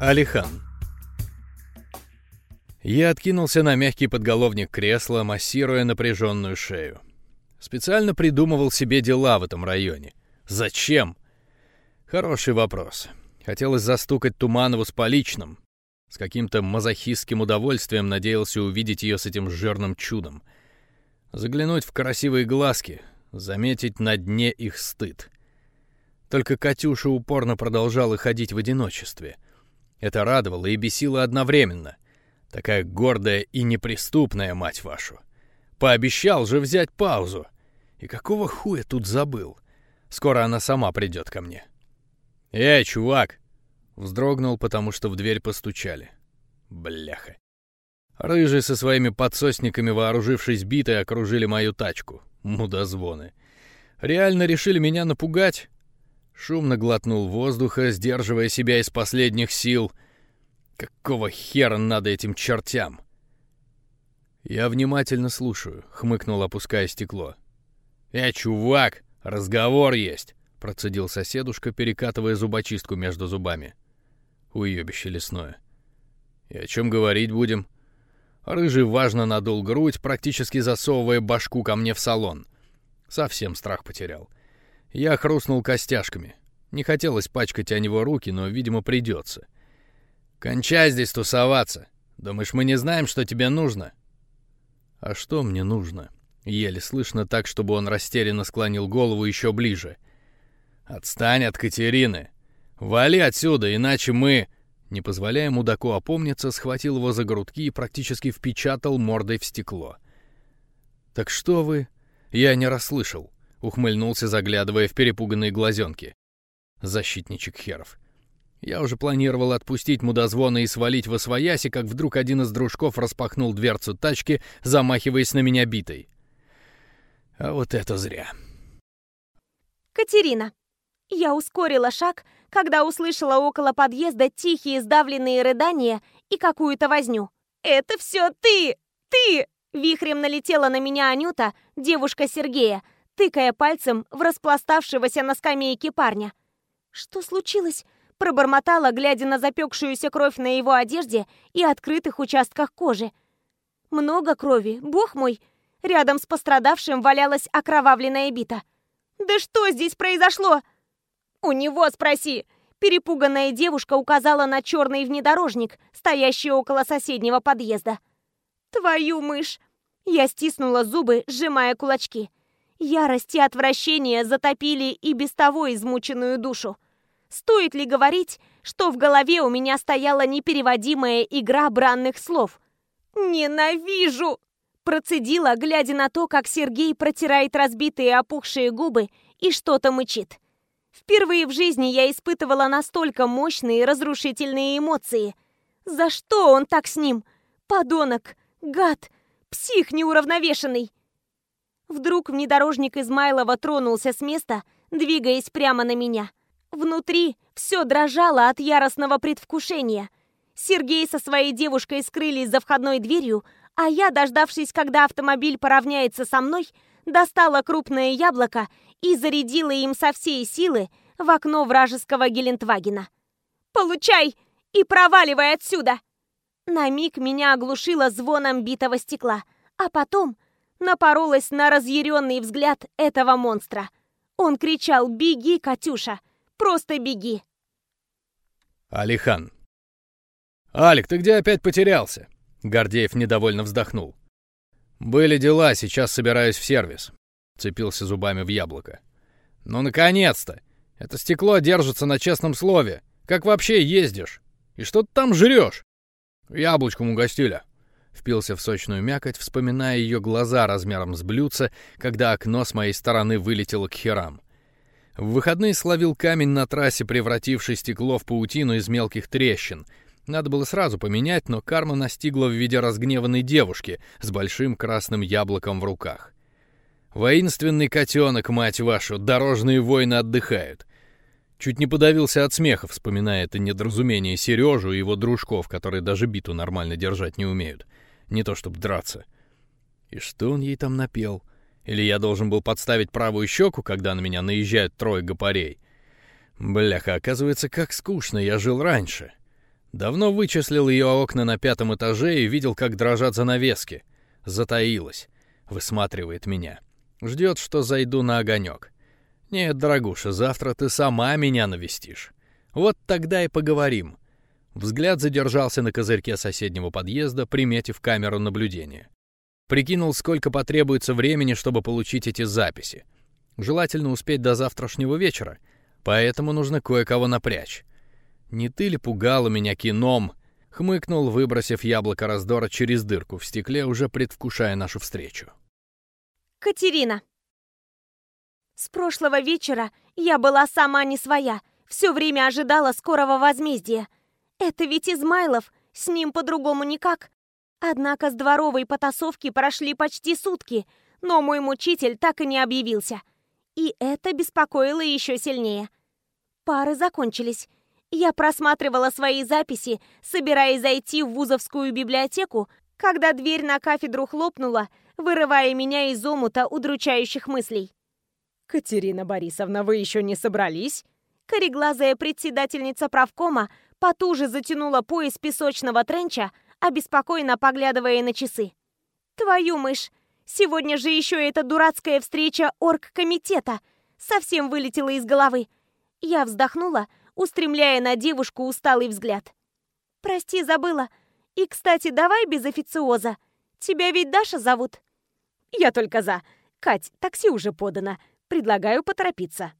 Алихан. Я откинулся на мягкий подголовник кресла, массируя напряженную шею. Специально придумывал себе дела в этом районе. Зачем? Хороший вопрос. Хотелось застукать Туманову с поличным. С каким-то мазохистским удовольствием надеялся увидеть ее с этим жирным чудом. Заглянуть в красивые глазки, заметить на дне их стыд. Только Катюша упорно продолжала ходить в одиночестве. Это радовало и бесило одновременно. Такая гордая и неприступная, мать вашу. Пообещал же взять паузу. И какого хуя тут забыл? Скоро она сама придет ко мне. «Эй, чувак!» Вздрогнул, потому что в дверь постучали. Бляха. Рыжие со своими подсосниками, вооружившись битой, окружили мою тачку. Мудозвоны. Реально решили меня напугать? Шумно глотнул воздуха, сдерживая себя из последних сил. Какого хера надо этим чертям? Я внимательно слушаю, хмыкнул, опуская стекло. «Э, чувак, разговор есть!» — процедил соседушка, перекатывая зубочистку между зубами. Уебище лесное. «И о чем говорить будем?» Рыжий важно надул грудь, практически засовывая башку ко мне в салон. Совсем страх потерял. Я хрустнул костяшками. Не хотелось пачкать о него руки, но, видимо, придется. «Кончай здесь тусоваться. Думаешь, мы не знаем, что тебе нужно?» «А что мне нужно?» Еле слышно так, чтобы он растерянно склонил голову еще ближе. «Отстань от Катерины! Вали отсюда, иначе мы...» Не позволяя мудаку опомниться, схватил его за грудки и практически впечатал мордой в стекло. «Так что вы...» Я не расслышал. Ухмыльнулся, заглядывая в перепуганные глазенки. Защитничек херов. Я уже планировал отпустить мудозвона и свалить во свояси, как вдруг один из дружков распахнул дверцу тачки, замахиваясь на меня битой. А вот это зря. Катерина. Я ускорила шаг, когда услышала около подъезда тихие сдавленные рыдания и какую-то возню. «Это все ты! Ты!» Вихрем налетела на меня Анюта, девушка Сергея, тыкая пальцем в распластавшегося на скамейке парня. «Что случилось?» Пробормотала, глядя на запекшуюся кровь на его одежде и открытых участках кожи. «Много крови, бог мой!» Рядом с пострадавшим валялась окровавленная бита. «Да что здесь произошло?» «У него спроси!» Перепуганная девушка указала на черный внедорожник, стоящий около соседнего подъезда. «Твою мышь!» Я стиснула зубы, сжимая кулачки. Ярость и отвращение затопили и без того измученную душу. Стоит ли говорить, что в голове у меня стояла непереводимая игра бранных слов? «Ненавижу!» Процедила, глядя на то, как Сергей протирает разбитые опухшие губы и что-то мычит. Впервые в жизни я испытывала настолько мощные разрушительные эмоции. За что он так с ним? Подонок, гад, псих неуравновешенный. Вдруг внедорожник Измайлова тронулся с места, двигаясь прямо на меня. Внутри все дрожало от яростного предвкушения. Сергей со своей девушкой скрылись за входной дверью, а я, дождавшись, когда автомобиль поравняется со мной, достала крупное яблоко и зарядила им со всей силы в окно вражеского Гелендвагена. «Получай и проваливай отсюда!» На миг меня оглушило звоном битого стекла, а потом напоролась на разъяренный взгляд этого монстра. Он кричал «Беги, Катюша! Просто беги!» Алихан. «Алик, ты где опять потерялся?» Гордеев недовольно вздохнул. «Были дела, сейчас собираюсь в сервис», — цепился зубами в яблоко. «Ну, наконец-то! Это стекло держится на честном слове. Как вообще ездишь? И что ты там жрешь?» «Яблочком угостили», — впился в сочную мякоть, вспоминая ее глаза размером с блюдца, когда окно с моей стороны вылетело к херам. В выходные словил камень на трассе, превративший стекло в паутину из мелких трещин — надо было сразу поменять, но карма настигла в виде разгневанной девушки с большим красным яблоком в руках. «Воинственный котенок, мать вашу, дорожные воины отдыхают!» Чуть не подавился от смеха, вспоминая это недоразумение Сережу и его дружков, которые даже биту нормально держать не умеют. Не то чтобы драться. И что он ей там напел? Или я должен был подставить правую щеку, когда на меня наезжают трое гопарей? Бляха, оказывается, как скучно я жил раньше. Давно вычислил ее окна на пятом этаже и видел, как дрожат занавески. Затаилась. Высматривает меня. Ждет, что зайду на огонек. Нет, дорогуша, завтра ты сама меня навестишь. Вот тогда и поговорим. Взгляд задержался на козырьке соседнего подъезда, приметив камеру наблюдения. Прикинул, сколько потребуется времени, чтобы получить эти записи. Желательно успеть до завтрашнего вечера, поэтому нужно кое-кого напрячь. Не ты ли пугала меня кином? Хмыкнул, выбросив яблоко раздора через дырку в стекле, уже предвкушая нашу встречу. Катерина. С прошлого вечера я была сама не своя, все время ожидала скорого возмездия. Это ведь Измайлов, с ним по-другому никак. Однако с дворовой потасовки прошли почти сутки, но мой мучитель так и не объявился. И это беспокоило еще сильнее. Пары закончились. Я просматривала свои записи, собираясь зайти в вузовскую библиотеку, когда дверь на кафедру хлопнула, вырывая меня из омута удручающих мыслей. «Катерина Борисовна, вы еще не собрались?» Кореглазая председательница правкома потуже затянула пояс песочного тренча, обеспокоенно поглядывая на часы. «Твою мышь! Сегодня же еще эта дурацкая встреча оргкомитета совсем вылетела из головы. Я вздохнула, устремляя на девушку усталый взгляд. «Прости, забыла. И, кстати, давай без официоза. Тебя ведь Даша зовут?» «Я только за. Кать, такси уже подано. Предлагаю поторопиться».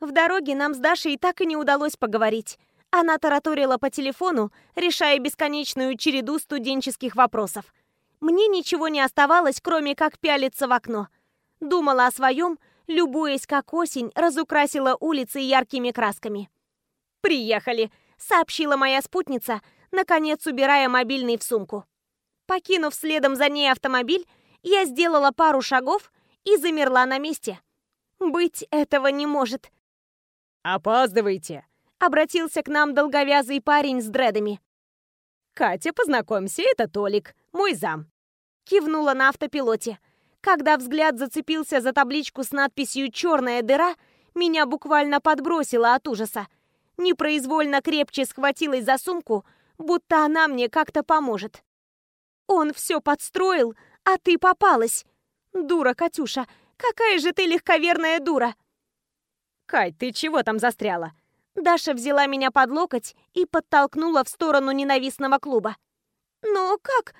В дороге нам с Дашей так и не удалось поговорить. Она тараторила по телефону, решая бесконечную череду студенческих вопросов. Мне ничего не оставалось, кроме как пялиться в окно. Думала о своем, любуясь, как осень разукрасила улицы яркими красками. «Приехали», — сообщила моя спутница, наконец убирая мобильный в сумку. Покинув следом за ней автомобиль, я сделала пару шагов и замерла на месте. Быть этого не может. «Опаздывайте», — обратился к нам долговязый парень с дредами. «Катя, познакомься, это Толик, мой зам». Кивнула на автопилоте. Когда взгляд зацепился за табличку с надписью «Черная дыра», меня буквально подбросило от ужаса. Непроизвольно крепче схватилась за сумку, будто она мне как-то поможет. Он все подстроил, а ты попалась. Дура, Катюша, какая же ты легковерная дура. Кать, ты чего там застряла? Даша взяла меня под локоть и подтолкнула в сторону ненавистного клуба. «Но как?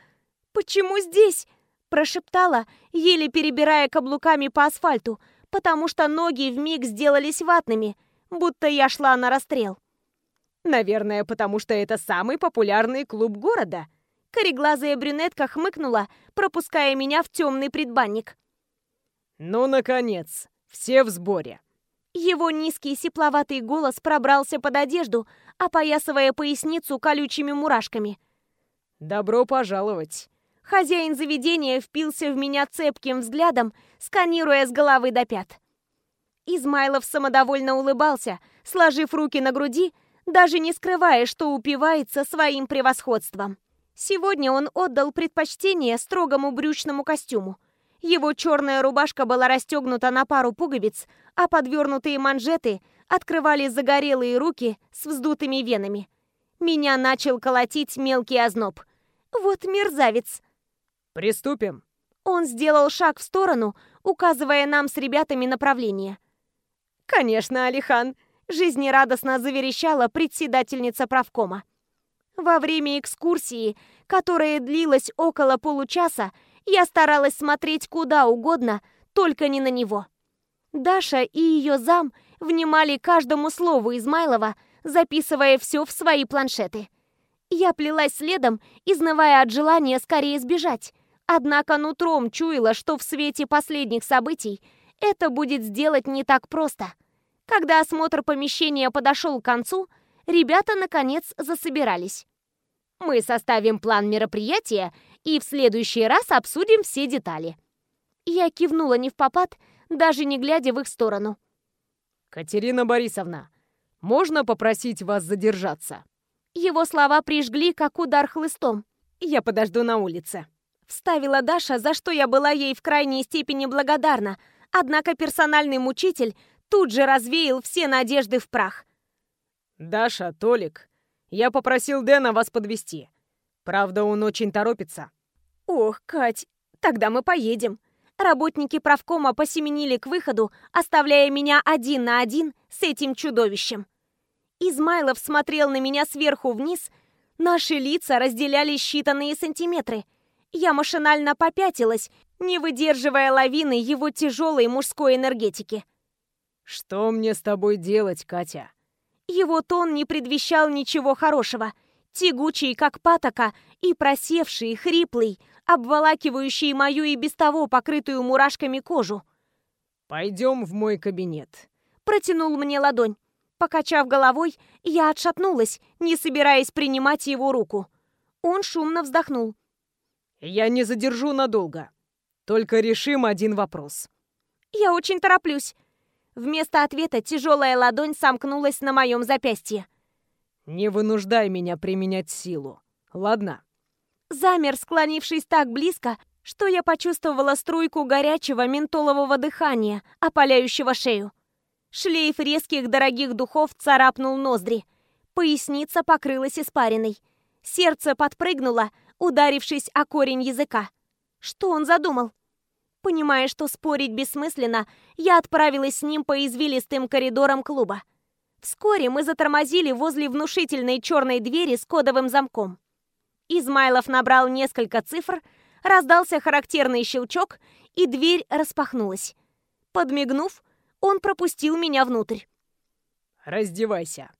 Почему здесь?» – прошептала, еле перебирая каблуками по асфальту, потому что ноги вмиг сделались ватными, будто я шла на расстрел. «Наверное, потому что это самый популярный клуб города», Кореглазая брюнетка хмыкнула, пропуская меня в темный предбанник. «Ну, наконец, все в сборе!» Его низкий сипловатый голос пробрался под одежду, опоясывая поясницу колючими мурашками. «Добро пожаловать!» Хозяин заведения впился в меня цепким взглядом, сканируя с головы до пят. Измайлов самодовольно улыбался, сложив руки на груди, даже не скрывая, что упивается своим превосходством. Сегодня он отдал предпочтение строгому брючному костюму. Его черная рубашка была расстегнута на пару пуговиц, а подвернутые манжеты открывали загорелые руки с вздутыми венами. Меня начал колотить мелкий озноб. Вот мерзавец. «Приступим». Он сделал шаг в сторону, указывая нам с ребятами направление. «Конечно, Алихан», — жизнерадостно заверещала председательница правкома. Во время экскурсии, которая длилась около получаса, я старалась смотреть куда угодно, только не на него. Даша и ее зам внимали каждому слову Измайлова, записывая все в свои планшеты. Я плелась следом, изнывая от желания скорее сбежать, однако нутром чуяла, что в свете последних событий это будет сделать не так просто. Когда осмотр помещения подошел к концу, ребята, наконец, засобирались. Мы составим план мероприятия и в следующий раз обсудим все детали. Я кивнула не в попад, даже не глядя в их сторону. «Катерина Борисовна, можно попросить вас задержаться?» Его слова прижгли, как удар хлыстом. «Я подожду на улице», — вставила Даша, за что я была ей в крайней степени благодарна, однако персональный мучитель тут же развеял все надежды в прах. «Даша, Толик, Я попросил Дэна вас подвести. Правда, он очень торопится. Ох, Кать, тогда мы поедем. Работники правкома посеменили к выходу, оставляя меня один на один с этим чудовищем. Измайлов смотрел на меня сверху вниз. Наши лица разделяли считанные сантиметры. Я машинально попятилась, не выдерживая лавины его тяжелой мужской энергетики. «Что мне с тобой делать, Катя?» Его тон не предвещал ничего хорошего. Тягучий, как патока, и просевший, хриплый, обволакивающий мою и без того покрытую мурашками кожу. «Пойдем в мой кабинет», — протянул мне ладонь. Покачав головой, я отшатнулась, не собираясь принимать его руку. Он шумно вздохнул. «Я не задержу надолго. Только решим один вопрос». «Я очень тороплюсь». Вместо ответа тяжелая ладонь сомкнулась на моем запястье. «Не вынуждай меня применять силу, ладно?» Замер, склонившись так близко, что я почувствовала струйку горячего ментолового дыхания, опаляющего шею. Шлейф резких дорогих духов царапнул ноздри. Поясница покрылась испариной. Сердце подпрыгнуло, ударившись о корень языка. Что он задумал? Понимая, что спорить бессмысленно, я отправилась с ним по извилистым коридорам клуба. Вскоре мы затормозили возле внушительной черной двери с кодовым замком. Измайлов набрал несколько цифр, раздался характерный щелчок, и дверь распахнулась. Подмигнув, он пропустил меня внутрь. «Раздевайся».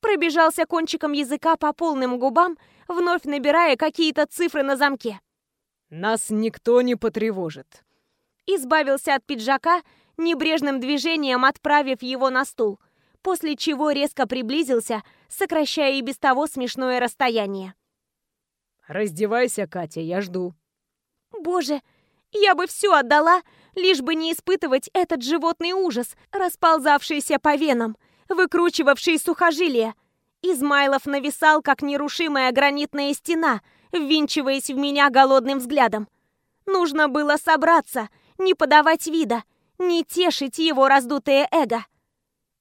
Пробежался кончиком языка по полным губам, вновь набирая какие-то цифры на замке. «Нас никто не потревожит». Избавился от пиджака, небрежным движением отправив его на стул, после чего резко приблизился, сокращая и без того смешное расстояние. «Раздевайся, Катя, я жду». «Боже, я бы все отдала, лишь бы не испытывать этот животный ужас, расползавшийся по венам, выкручивавший сухожилия. Измайлов нависал, как нерушимая гранитная стена, ввинчиваясь в меня голодным взглядом. Нужно было собраться, не подавать вида, не тешить его раздутое эго.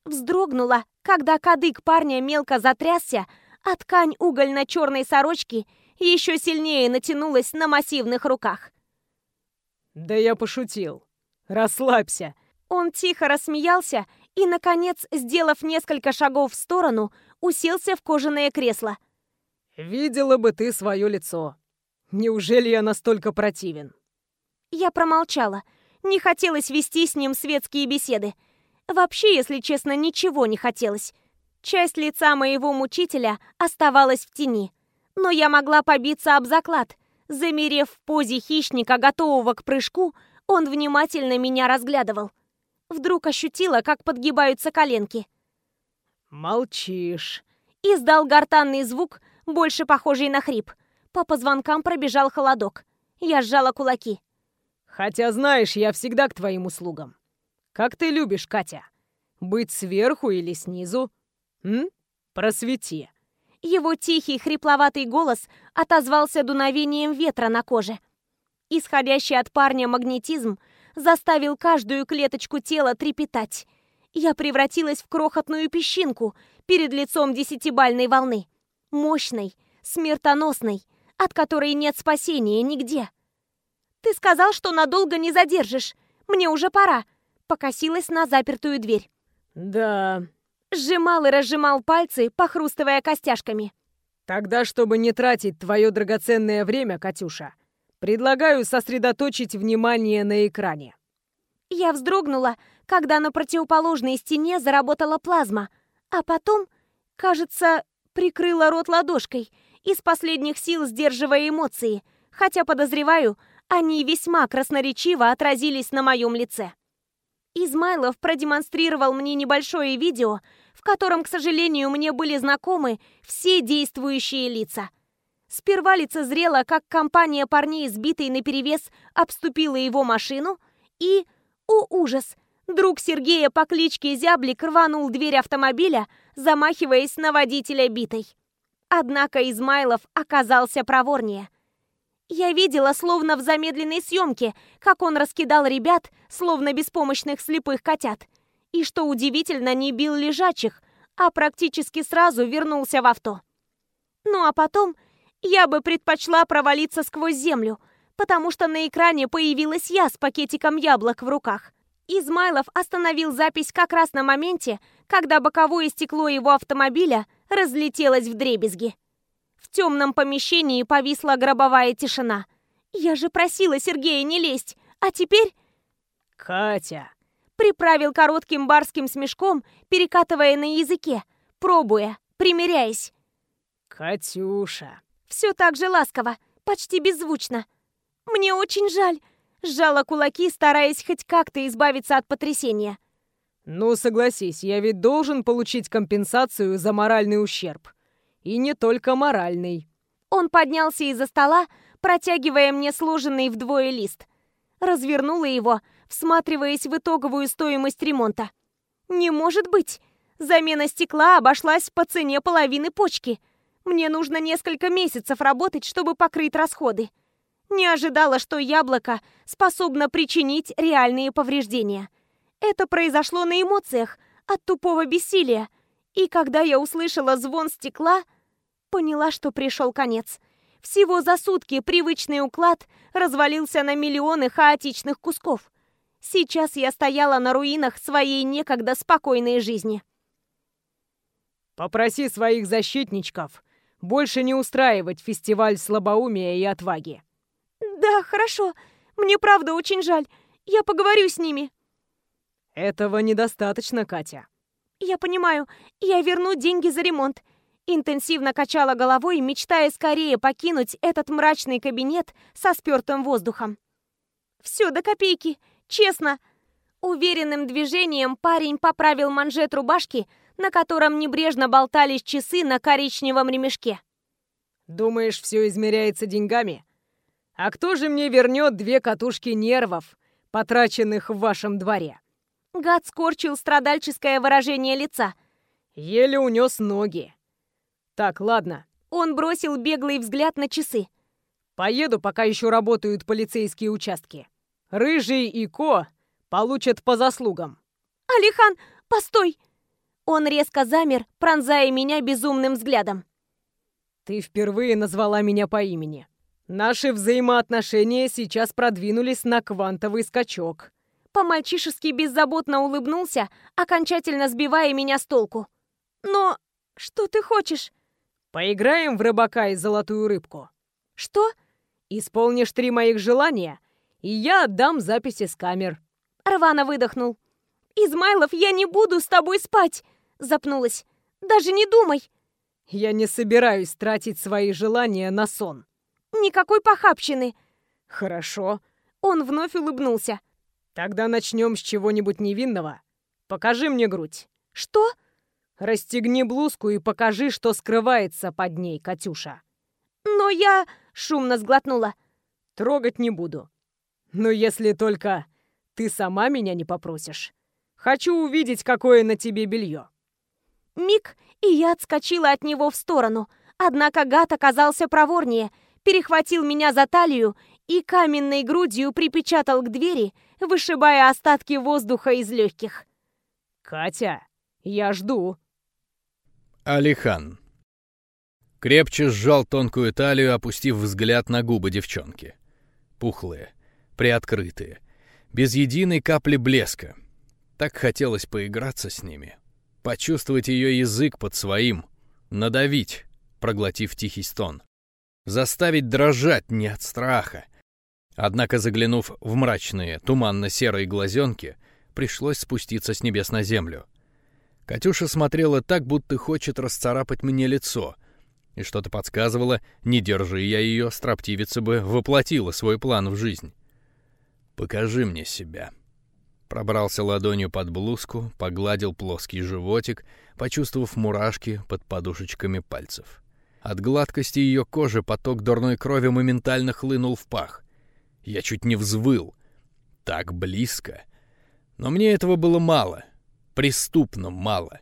Вздрогнула, когда кадык парня мелко затрясся, а ткань угольно-черной сорочки еще сильнее натянулась на массивных руках. «Да я пошутил. Расслабься». Он тихо рассмеялся и, наконец, сделав несколько шагов в сторону, уселся в кожаное кресло. «Видела бы ты свое лицо. Неужели я настолько противен?» Я промолчала. Не хотелось вести с ним светские беседы. Вообще, если честно, ничего не хотелось. Часть лица моего мучителя оставалась в тени. Но я могла побиться об заклад. Замерев в позе хищника, готового к прыжку, он внимательно меня разглядывал. Вдруг ощутила, как подгибаются коленки. «Молчишь», — издал гортанный звук, больше похожий на хрип. По позвонкам пробежал холодок. Я сжала кулаки. «Хотя, знаешь, я всегда к твоим услугам. Как ты любишь, Катя? Быть сверху или снизу? М? Просвети». Его тихий, хрипловатый голос отозвался дуновением ветра на коже. Исходящий от парня магнетизм заставил каждую клеточку тела трепетать. Я превратилась в крохотную песчинку перед лицом десятибальной волны. Мощной, смертоносной, от которой нет спасения нигде. «Ты сказал, что надолго не задержишь. Мне уже пора», — покосилась на запертую дверь. «Да, Сжимал и разжимал пальцы, похрустывая костяшками. Тогда, чтобы не тратить твое драгоценное время, Катюша, предлагаю сосредоточить внимание на экране. Я вздрогнула, когда на противоположной стене заработала плазма, а потом, кажется, прикрыла рот ладошкой, из последних сил сдерживая эмоции, хотя, подозреваю, они весьма красноречиво отразились на моем лице. Измайлов продемонстрировал мне небольшое видео, в котором, к сожалению, мне были знакомы все действующие лица. Сперва лицезрела, как компания парней, сбитой наперевес, обступила его машину, и, о ужас, друг Сергея по кличке Зяблик рванул дверь автомобиля, замахиваясь на водителя битой. Однако Измайлов оказался проворнее. Я видела, словно в замедленной съемке, как он раскидал ребят, словно беспомощных слепых котят. И что удивительно, не бил лежачих, а практически сразу вернулся в авто. Ну а потом я бы предпочла провалиться сквозь землю, потому что на экране появилась я с пакетиком яблок в руках. Измайлов остановил запись как раз на моменте, когда боковое стекло его автомобиля разлетелось в дребезги. В темном помещении повисла гробовая тишина. Я же просила Сергея не лезть, а теперь... «Катя!» Приправил коротким барским смешком, перекатывая на языке, пробуя, примеряясь. «Катюша!» Все так же ласково, почти беззвучно. «Мне очень жаль!» Сжала кулаки, стараясь хоть как-то избавиться от потрясения. «Ну, согласись, я ведь должен получить компенсацию за моральный ущерб. И не только моральный». Он поднялся из-за стола, протягивая мне сложенный вдвое лист. Развернула его, всматриваясь в итоговую стоимость ремонта. «Не может быть! Замена стекла обошлась по цене половины почки. Мне нужно несколько месяцев работать, чтобы покрыть расходы. Не ожидала, что яблоко способно причинить реальные повреждения. Это произошло на эмоциях, от тупого бессилия. И когда я услышала звон стекла, поняла, что пришел конец. Всего за сутки привычный уклад развалился на миллионы хаотичных кусков. Сейчас я стояла на руинах своей некогда спокойной жизни. «Попроси своих защитничков больше не устраивать фестиваль слабоумия и отваги». «Да, хорошо. Мне правда очень жаль. Я поговорю с ними». «Этого недостаточно, Катя». «Я понимаю. Я верну деньги за ремонт. Интенсивно качала головой, мечтая скорее покинуть этот мрачный кабинет со спёртым воздухом. Все до копейки, честно. Уверенным движением парень поправил манжет рубашки, на котором небрежно болтались часы на коричневом ремешке. «Думаешь, все измеряется деньгами? А кто же мне вернет две катушки нервов, потраченных в вашем дворе?» Гад скорчил страдальческое выражение лица. «Еле унес ноги. Так, ладно. Он бросил беглый взгляд на часы. Поеду, пока еще работают полицейские участки. Рыжий и Ко получат по заслугам. Алихан, постой! Он резко замер, пронзая меня безумным взглядом. Ты впервые назвала меня по имени. Наши взаимоотношения сейчас продвинулись на квантовый скачок. По-мальчишески беззаботно улыбнулся, окончательно сбивая меня с толку. Но что ты хочешь? Поиграем в рыбака и золотую рыбку. Что? Исполнишь три моих желания, и я отдам записи с камер. Рвано выдохнул. «Измайлов, я не буду с тобой спать!» Запнулась. «Даже не думай!» «Я не собираюсь тратить свои желания на сон». «Никакой похабщины!» «Хорошо». Он вновь улыбнулся. «Тогда начнем с чего-нибудь невинного. Покажи мне грудь». «Что?» Расстегни блузку и покажи, что скрывается под ней, Катюша. Но я... Шумно сглотнула. Трогать не буду. Но если только ты сама меня не попросишь. Хочу увидеть, какое на тебе белье. Миг, и я отскочила от него в сторону. Однако гад оказался проворнее, перехватил меня за талию и каменной грудью припечатал к двери, вышибая остатки воздуха из легких. «Катя, я жду», Алихан. Крепче сжал тонкую талию, опустив взгляд на губы девчонки. Пухлые, приоткрытые, без единой капли блеска. Так хотелось поиграться с ними, почувствовать ее язык под своим, надавить, проглотив тихий стон, заставить дрожать не от страха. Однако, заглянув в мрачные, туманно-серые глазенки, пришлось спуститься с небес на землю — Катюша смотрела так, будто хочет расцарапать мне лицо. И что-то подсказывало, не держи я ее, строптивица бы воплотила свой план в жизнь. «Покажи мне себя». Пробрался ладонью под блузку, погладил плоский животик, почувствовав мурашки под подушечками пальцев. От гладкости ее кожи поток дурной крови моментально хлынул в пах. Я чуть не взвыл. Так близко. Но мне этого было мало — преступно мало.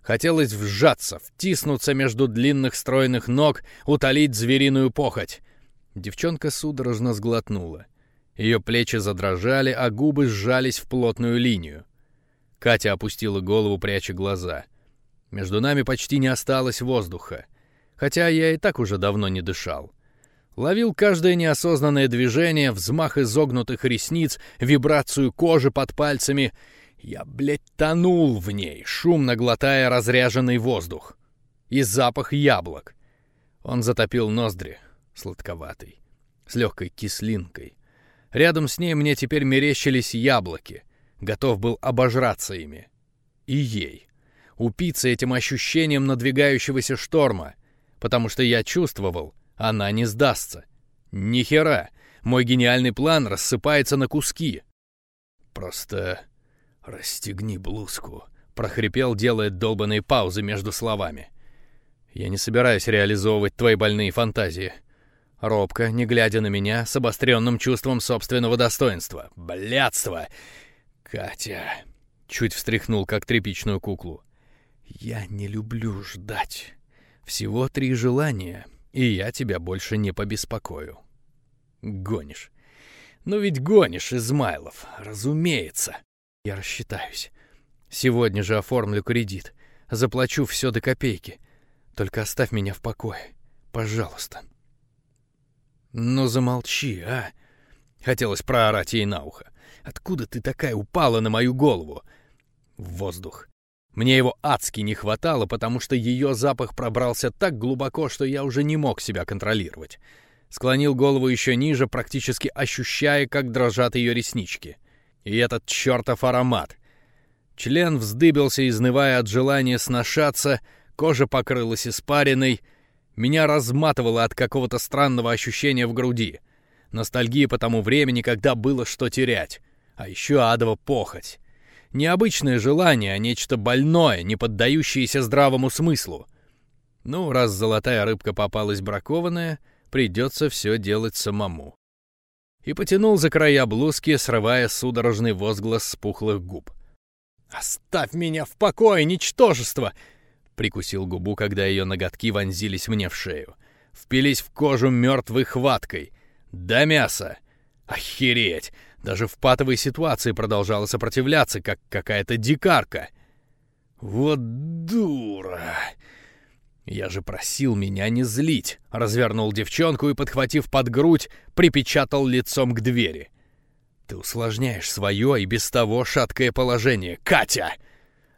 Хотелось вжаться, втиснуться между длинных стройных ног, утолить звериную похоть. Девчонка судорожно сглотнула. Ее плечи задрожали, а губы сжались в плотную линию. Катя опустила голову, пряча глаза. Между нами почти не осталось воздуха. хотя я и так уже давно не дышал. Ловил каждое неосознанное движение, взмах изогнутых ресниц, вибрацию кожи под пальцами. Я, блядь, тонул в ней, шумно глотая разряженный воздух. И запах яблок. Он затопил ноздри, сладковатый, с легкой кислинкой. Рядом с ней мне теперь мерещились яблоки. Готов был обожраться ими. И ей. Упиться этим ощущением надвигающегося шторма. Потому что я чувствовал — она не сдастся. Ни хера. Мой гениальный план рассыпается на куски. Просто расстегни блузку, прохрипел, делая долбаные паузы между словами. Я не собираюсь реализовывать твои больные фантазии. Робко, не глядя на меня, с обостренным чувством собственного достоинства. Блядство! Катя! Чуть встряхнул, как тряпичную куклу. Я не люблю ждать. Всего три желания, и я тебя больше не побеспокою. Гонишь. Ну ведь гонишь, Измайлов, разумеется. Я рассчитаюсь. Сегодня же оформлю кредит. Заплачу все до копейки. Только оставь меня в покое. Пожалуйста. Ну замолчи, а? Хотелось проорать ей на ухо. Откуда ты такая упала на мою голову? В воздух. Мне его адски не хватало, потому что ее запах пробрался так глубоко, что я уже не мог себя контролировать. Склонил голову еще ниже, практически ощущая, как дрожат ее реснички. И этот чертов аромат. Член вздыбился, изнывая от желания сношаться, кожа покрылась испариной, меня разматывало от какого-то странного ощущения в груди. Ностальгия по тому времени, когда было что терять. А еще адова похоть. Необычное желание, а нечто больное, не поддающееся здравому смыслу. Ну, раз золотая рыбка попалась бракованная, придется все делать самому. И потянул за края блузки, срывая судорожный возглас с пухлых губ. «Оставь меня в покое, ничтожество!» Прикусил губу, когда ее ноготки вонзились мне в шею. Впились в кожу мертвой хваткой. До мяса! Охереть! Даже в патовой ситуации продолжала сопротивляться, как какая-то дикарка. Вот дура! Я же просил меня не злить. Развернул девчонку и, подхватив под грудь, припечатал лицом к двери. Ты усложняешь свое и без того шаткое положение. Катя!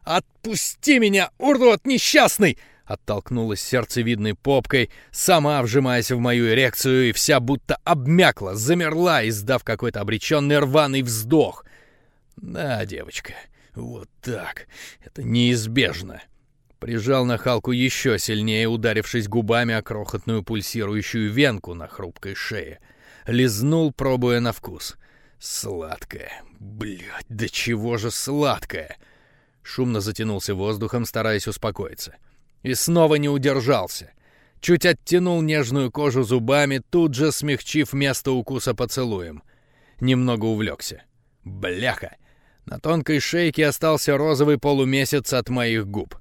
Отпусти меня, урод несчастный! оттолкнулась сердцевидной попкой, сама вжимаясь в мою эрекцию и вся будто обмякла, замерла, издав какой-то обреченный рваный вздох. «Да, девочка, вот так. Это неизбежно». Прижал нахалку еще сильнее, ударившись губами о крохотную пульсирующую венку на хрупкой шее. Лизнул, пробуя на вкус. Сладкое. Блядь, да чего же сладкое! Шумно затянулся воздухом, стараясь успокоиться. И снова не удержался. Чуть оттянул нежную кожу зубами, тут же смягчив место укуса поцелуем. Немного увлекся. Бляха! На тонкой шейке остался розовый полумесяц от моих губ.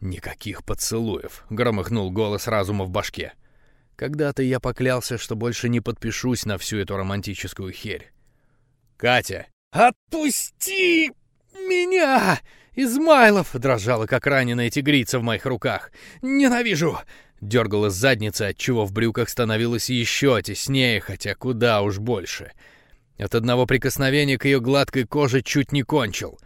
«Никаких поцелуев», — громыхнул голос разума в башке. «Когда-то я поклялся, что больше не подпишусь на всю эту романтическую херь». «Катя!» «Отпусти меня!» «Измайлов!» — дрожала, как раненая тигрица в моих руках. «Ненавижу!» — дергалась задница, отчего в брюках становилось еще теснее, хотя куда уж больше. От одного прикосновения к ее гладкой коже чуть не кончил.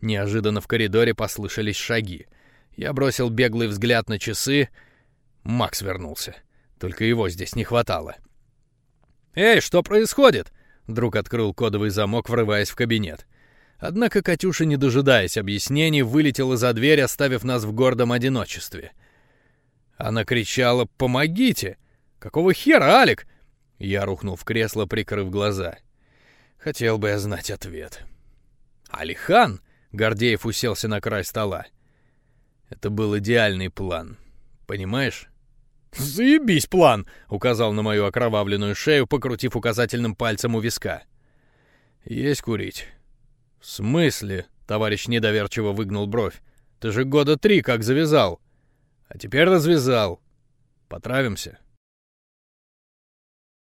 Неожиданно в коридоре послышались шаги. Я бросил беглый взгляд на часы. Макс вернулся. Только его здесь не хватало. «Эй, что происходит?» Друг открыл кодовый замок, врываясь в кабинет. Однако Катюша, не дожидаясь объяснений, вылетела за дверь, оставив нас в гордом одиночестве. Она кричала «Помогите!» «Какого хера, Алик?» Я рухнул в кресло, прикрыв глаза. Хотел бы я знать ответ. «Алихан?» — Гордеев уселся на край стола. Это был идеальный план. Понимаешь? «Заебись план!» — указал на мою окровавленную шею, покрутив указательным пальцем у виска. «Есть курить». «В смысле?» — товарищ недоверчиво выгнул бровь. «Ты же года три как завязал. А теперь развязал. Потравимся?»